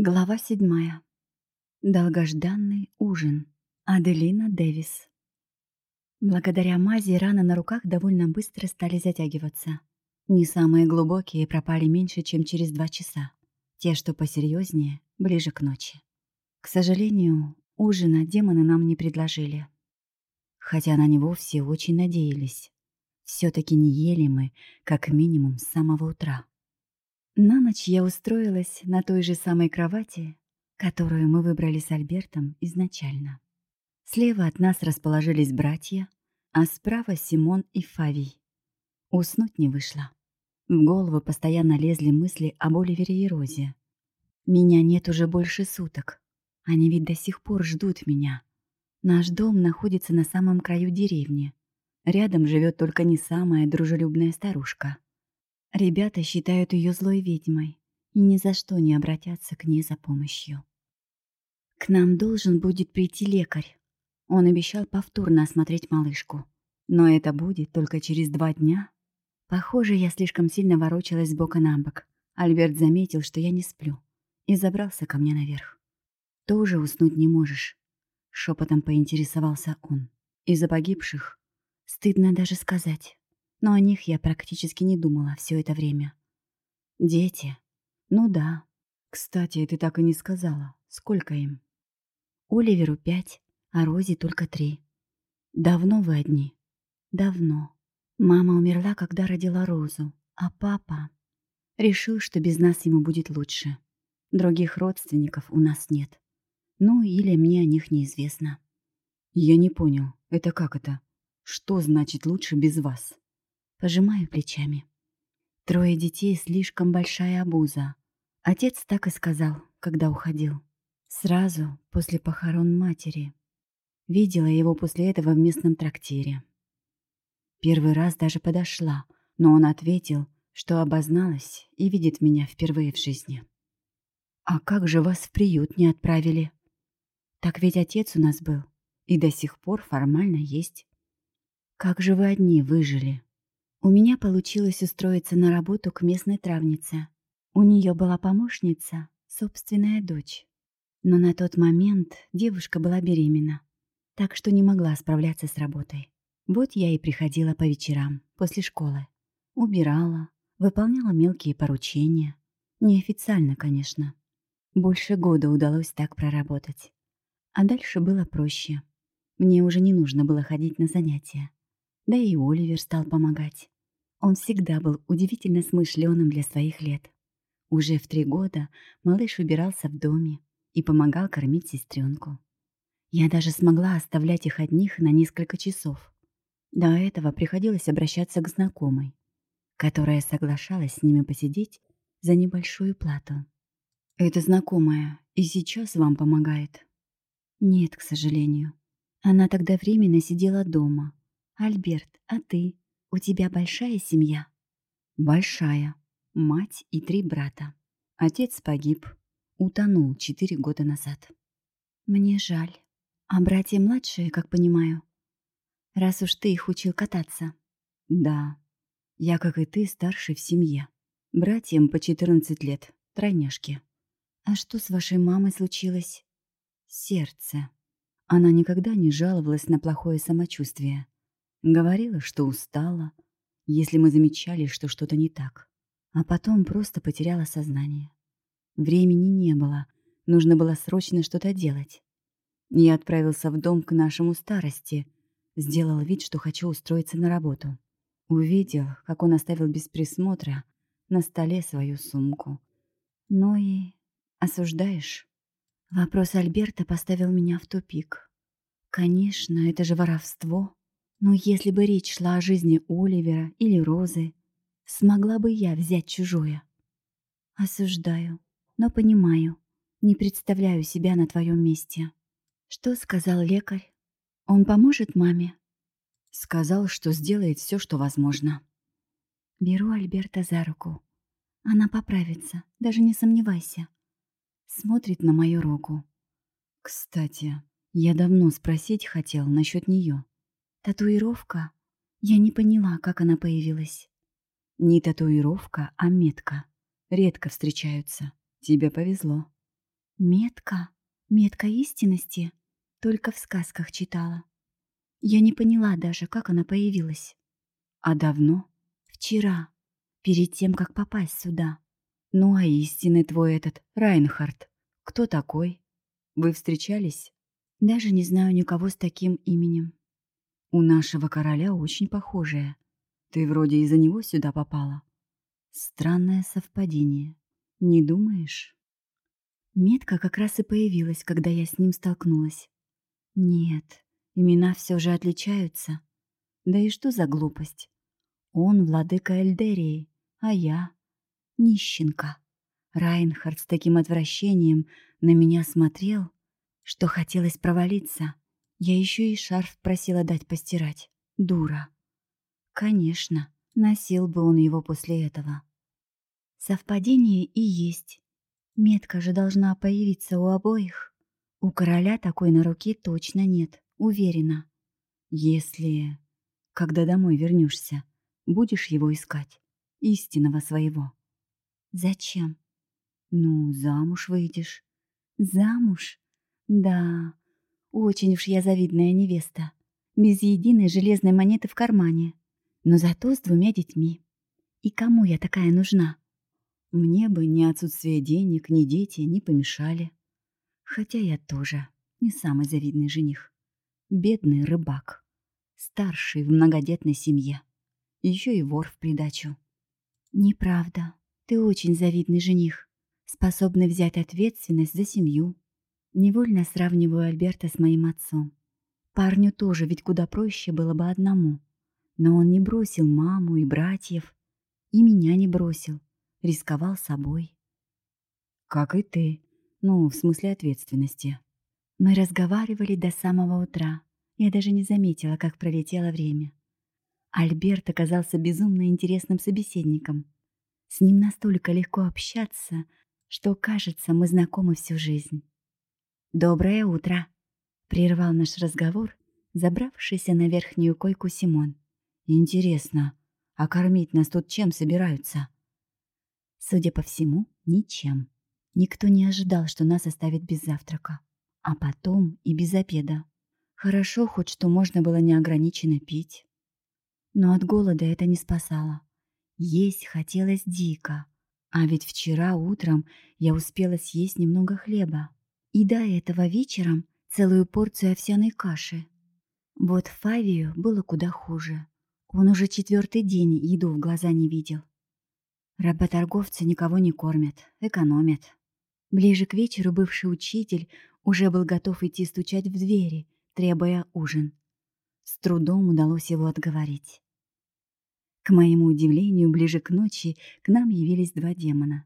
Глава седьмая. Долгожданный ужин. Аделина Дэвис. Благодаря мази раны на руках довольно быстро стали затягиваться. Не самые глубокие пропали меньше, чем через два часа. Те, что посерьезнее, ближе к ночи. К сожалению, ужина демоны нам не предложили. Хотя на него все очень надеялись. все таки не ели мы, как минимум, с самого утра. На ночь я устроилась на той же самой кровати, которую мы выбрали с Альбертом изначально. Слева от нас расположились братья, а справа Симон и Фавий. Уснуть не вышло. В голову постоянно лезли мысли об Оливере и Розе. Меня нет уже больше суток. Они ведь до сих пор ждут меня. Наш дом находится на самом краю деревни. Рядом живет только не самая дружелюбная старушка. Ребята считают ее злой ведьмой и ни за что не обратятся к ней за помощью. К нам должен будет прийти лекарь. Он обещал повторно осмотреть малышку. Но это будет только через два дня. Похоже, я слишком сильно ворочалась с бока на бок. Альберт заметил, что я не сплю, и забрался ко мне наверх. «Тоже уснуть не можешь?» Шепотом поинтересовался он. «Из-за погибших? Стыдно даже сказать но о них я практически не думала все это время. Дети? Ну да. Кстати, ты так и не сказала, сколько им? Оливеру пять, а Розе только три. Давно вы одни? Давно. Мама умерла, когда родила Розу, а папа решил, что без нас ему будет лучше. Других родственников у нас нет. Ну, или мне о них неизвестно. Я не понял, это как это? Что значит лучше без вас? Пожимаю плечами. Трое детей — слишком большая обуза. Отец так и сказал, когда уходил. Сразу после похорон матери. Видела его после этого в местном трактире. Первый раз даже подошла, но он ответил, что обозналась и видит меня впервые в жизни. «А как же вас в приют не отправили?» «Так ведь отец у нас был и до сих пор формально есть. Как же вы одни выжили?» У меня получилось устроиться на работу к местной травнице. У нее была помощница, собственная дочь. Но на тот момент девушка была беременна, так что не могла справляться с работой. Вот я и приходила по вечерам, после школы. Убирала, выполняла мелкие поручения. Неофициально, конечно. Больше года удалось так проработать. А дальше было проще. Мне уже не нужно было ходить на занятия. Да и Оливер стал помогать. Он всегда был удивительно смышленым для своих лет. Уже в три года малыш убирался в доме и помогал кормить сестренку. Я даже смогла оставлять их одних на несколько часов. До этого приходилось обращаться к знакомой, которая соглашалась с ними посидеть за небольшую плату. «Это знакомая и сейчас вам помогает?» «Нет, к сожалению. Она тогда временно сидела дома, «Альберт, а ты? У тебя большая семья?» «Большая. Мать и три брата. Отец погиб. Утонул четыре года назад». «Мне жаль. А братья младшие, как понимаю? Раз уж ты их учил кататься». «Да. Я, как и ты, старший в семье. Братьям по 14 лет. Тройняшки». «А что с вашей мамой случилось?» «Сердце». Она никогда не жаловалась на плохое самочувствие. Говорила, что устала, если мы замечали, что что-то не так. А потом просто потеряла сознание. Времени не было, нужно было срочно что-то делать. Я отправился в дом к нашему старости, сделал вид, что хочу устроиться на работу. Увидел, как он оставил без присмотра на столе свою сумку. Ну и осуждаешь? Вопрос Альберта поставил меня в тупик. Конечно, это же воровство. Но если бы речь шла о жизни Оливера или Розы, смогла бы я взять чужое? Осуждаю, но понимаю. Не представляю себя на твоем месте. Что сказал лекарь? Он поможет маме? Сказал, что сделает все, что возможно. Беру Альберта за руку. Она поправится, даже не сомневайся. Смотрит на мою руку. Кстати, я давно спросить хотел насчет нее. Татуировка? Я не поняла, как она появилась. Не татуировка, а метка. Редко встречаются. Тебе повезло. Метка? Метка истинности? Только в сказках читала. Я не поняла даже, как она появилась. А давно? Вчера, перед тем, как попасть сюда. Ну а истинный твой этот, Райнхард, кто такой? Вы встречались? Даже не знаю никого с таким именем. У нашего короля очень похожее. Ты вроде из-за него сюда попала. Странное совпадение. Не думаешь? Метка как раз и появилась, когда я с ним столкнулась. Нет, имена все же отличаются. Да и что за глупость? Он владыка Эльдерии, а я — нищенка. Райнхард с таким отвращением на меня смотрел, что хотелось провалиться. Я еще и шарф просила дать постирать. Дура. Конечно, носил бы он его после этого. Совпадение и есть. Метка же должна появиться у обоих. У короля такой на руке точно нет, уверена. Если, когда домой вернешься, будешь его искать, истинного своего. Зачем? Ну, замуж выйдешь. Замуж? Да, очень уж я завидная невеста. Без единой железной монеты в кармане. Но зато с двумя детьми. И кому я такая нужна? Мне бы ни отсутствие денег, ни дети не помешали. Хотя я тоже не самый завидный жених. Бедный рыбак. Старший в многодетной семье. Еще и вор в придачу. Неправда. Ты очень завидный жених. Способный взять ответственность за семью. Невольно сравниваю Альберта с моим отцом. Парню тоже ведь куда проще было бы одному. Но он не бросил маму и братьев. И меня не бросил рисковал собой. Как и ты. Ну, в смысле ответственности. Мы разговаривали до самого утра. Я даже не заметила, как пролетело время. Альберт оказался безумно интересным собеседником. С ним настолько легко общаться, что, кажется, мы знакомы всю жизнь. «Доброе утро!» — прервал наш разговор, забравшийся на верхнюю койку Симон. «Интересно, а кормить нас тут чем собираются?» Судя по всему, ничем. Никто не ожидал, что нас оставят без завтрака. А потом и без обеда. Хорошо хоть, что можно было неограниченно пить. Но от голода это не спасало. Есть хотелось дико. А ведь вчера утром я успела съесть немного хлеба. И до этого вечером целую порцию овсяной каши. Вот Фавию было куда хуже. Он уже четвертый день еду в глаза не видел. Работорговцы никого не кормят, экономят. Ближе к вечеру бывший учитель уже был готов идти стучать в двери, требуя ужин. С трудом удалось его отговорить. К моему удивлению, ближе к ночи к нам явились два демона.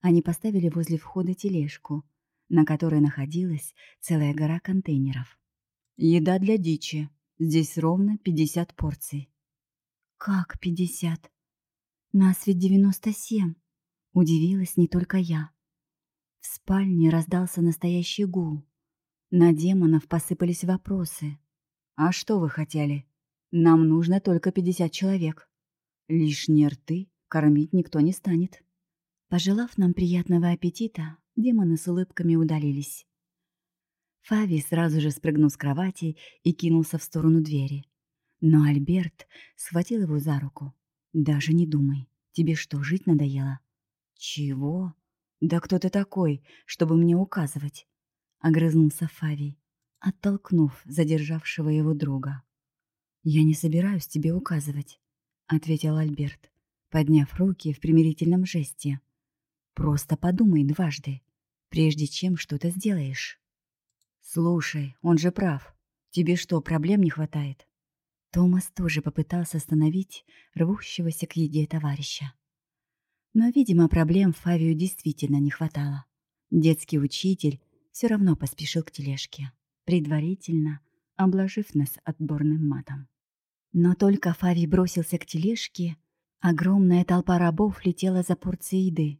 Они поставили возле входа тележку, на которой находилась целая гора контейнеров. «Еда для дичи. Здесь ровно 50 порций». «Как 50?» Нас ведь девяносто семь. Удивилась не только я. В спальне раздался настоящий гул. На демонов посыпались вопросы. «А что вы хотели? Нам нужно только пятьдесят человек. Лишние рты кормить никто не станет». Пожелав нам приятного аппетита, демоны с улыбками удалились. Фави сразу же спрыгнул с кровати и кинулся в сторону двери. Но Альберт схватил его за руку. Даже не думай. Тебе что, жить надоело? Чего? Да кто ты такой, чтобы мне указывать? Огрызнулся Фавий, оттолкнув задержавшего его друга. Я не собираюсь тебе указывать, ответил Альберт, подняв руки в примирительном жесте. Просто подумай дважды, прежде чем что-то сделаешь. Слушай, он же прав. Тебе что, проблем не хватает? Томас тоже попытался остановить рвущегося к еде товарища. Но, видимо, проблем Фавию действительно не хватало. Детский учитель все равно поспешил к тележке, предварительно обложив нас отборным матом. Но только Фавий бросился к тележке, огромная толпа рабов летела за порцией еды.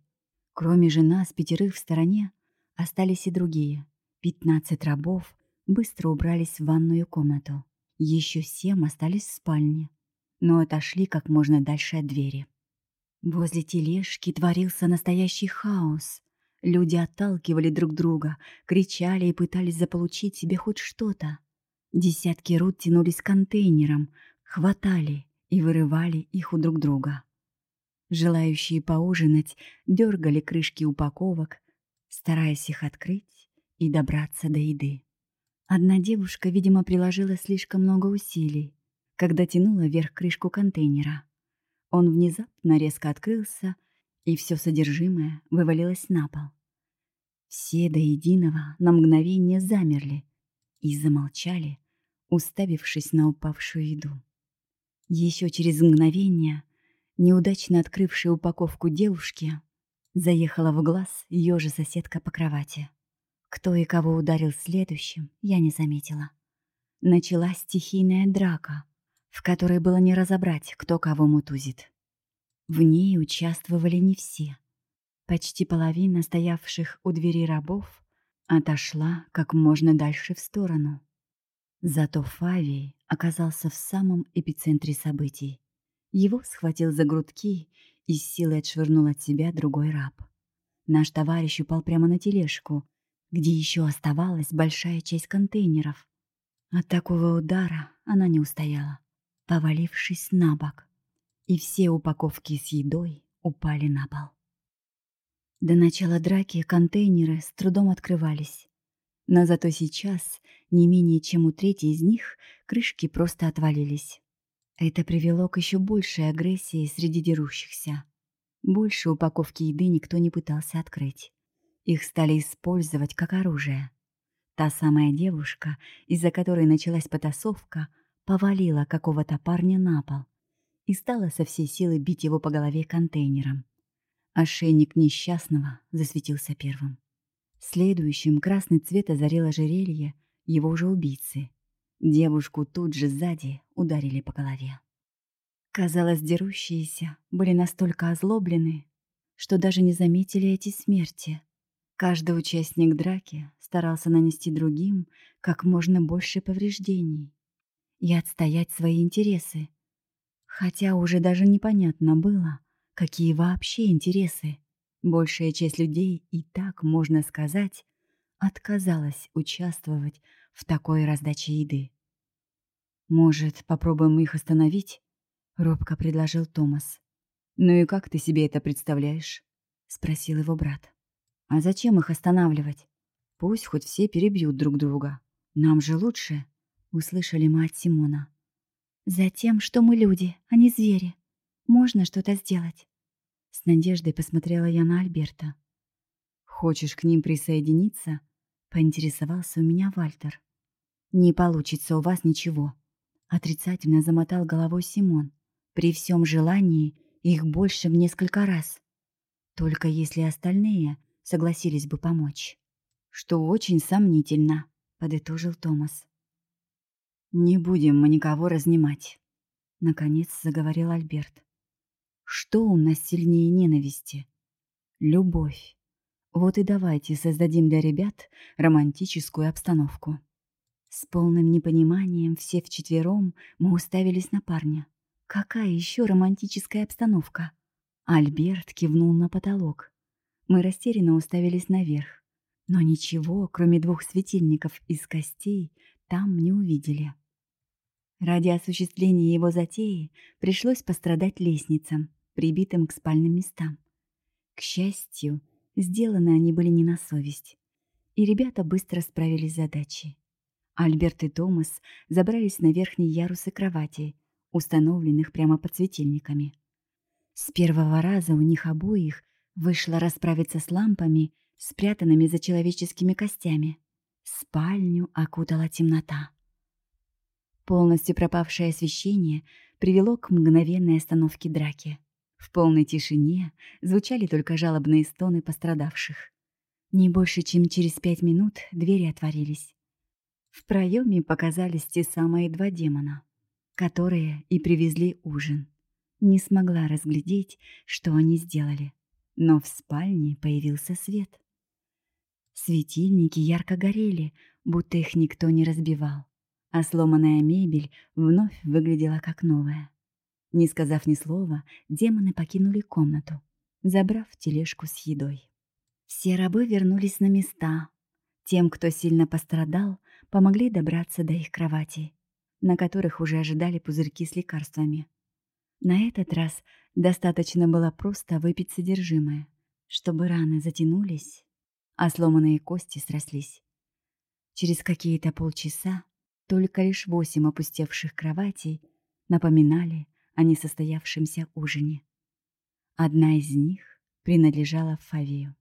Кроме же нас, пятерых в стороне, остались и другие. Пятнадцать рабов быстро убрались в ванную комнату. Еще семь остались в спальне, но отошли как можно дальше от двери. Возле тележки творился настоящий хаос. Люди отталкивали друг друга, кричали и пытались заполучить себе хоть что-то. Десятки рук тянулись к контейнерам, хватали и вырывали их у друг друга. Желающие поужинать дергали крышки упаковок, стараясь их открыть и добраться до еды. Одна девушка, видимо, приложила слишком много усилий, когда тянула вверх крышку контейнера. Он внезапно резко открылся, и все содержимое вывалилось на пол. Все до единого на мгновение замерли и замолчали, уставившись на упавшую еду. Еще через мгновение неудачно открывшая упаковку девушки заехала в глаз ее же соседка по кровати. Кто и кого ударил следующим, я не заметила. Началась стихийная драка, в которой было не разобрать, кто кого мутузит. В ней участвовали не все. Почти половина стоявших у двери рабов отошла как можно дальше в сторону. Зато Фавий оказался в самом эпицентре событий. Его схватил за грудки и с силой отшвырнул от себя другой раб. Наш товарищ упал прямо на тележку, где еще оставалась большая часть контейнеров. От такого удара она не устояла, повалившись на бок, и все упаковки с едой упали на пол. До начала драки контейнеры с трудом открывались. Но зато сейчас, не менее чем у трети из них, крышки просто отвалились. Это привело к еще большей агрессии среди дерущихся. Больше упаковки еды никто не пытался открыть. Их стали использовать как оружие. Та самая девушка, из-за которой началась потасовка, повалила какого-то парня на пол и стала со всей силы бить его по голове контейнером. Ошейник несчастного засветился первым. Следующим красный цвет озарил ожерелье его же убийцы. Девушку тут же сзади ударили по голове. Казалось, дерущиеся были настолько озлоблены, что даже не заметили эти смерти. Каждый участник драки старался нанести другим как можно больше повреждений и отстоять свои интересы. Хотя уже даже непонятно было, Какие вообще интересы? Большая часть людей, и так можно сказать, отказалась участвовать в такой раздаче еды. «Может, попробуем их остановить?» — робко предложил Томас. «Ну и как ты себе это представляешь?» — спросил его брат. «А зачем их останавливать? Пусть хоть все перебьют друг друга. Нам же лучше», — услышали мы от Симона. «Затем, что мы люди, а не звери», можно что-то сделать?» С надеждой посмотрела я на Альберта. «Хочешь к ним присоединиться?» — поинтересовался у меня Вальтер. «Не получится у вас ничего», — отрицательно замотал головой Симон. «При всем желании их больше в несколько раз. Только если остальные согласились бы помочь». «Что очень сомнительно», — подытожил Томас. «Не будем мы никого разнимать», — наконец заговорил Альберт. Что у нас сильнее ненависти? Любовь. Вот и давайте создадим для ребят романтическую обстановку. С полным непониманием все вчетвером мы уставились на парня. Какая еще романтическая обстановка? Альберт кивнул на потолок. Мы растерянно уставились наверх. Но ничего, кроме двух светильников из костей, там не увидели. Ради осуществления его затеи пришлось пострадать лестницам, прибитым к спальным местам. К счастью, сделаны они были не на совесть, и ребята быстро справились с задачей. Альберт и Томас забрались на верхние ярусы кровати, установленных прямо под светильниками. С первого раза у них обоих вышло расправиться с лампами, спрятанными за человеческими костями. Спальню окутала темнота. Полностью пропавшее освещение привело к мгновенной остановке драки. В полной тишине звучали только жалобные стоны пострадавших. Не больше, чем через пять минут двери отворились. В проеме показались те самые два демона, которые и привезли ужин. Не смогла разглядеть, что они сделали, но в спальне появился свет. Светильники ярко горели, будто их никто не разбивал, а сломанная мебель вновь выглядела как новая. Не сказав ни слова, демоны покинули комнату, забрав тележку с едой. Все рабы вернулись на места. Тем, кто сильно пострадал, помогли добраться до их кроватей, на которых уже ожидали пузырьки с лекарствами. На этот раз достаточно было просто выпить содержимое, чтобы раны затянулись, а сломанные кости срослись. Через какие-то полчаса только лишь восемь опустевших кроватей напоминали о несостоявшемся ужине. Одна из них принадлежала Фавию.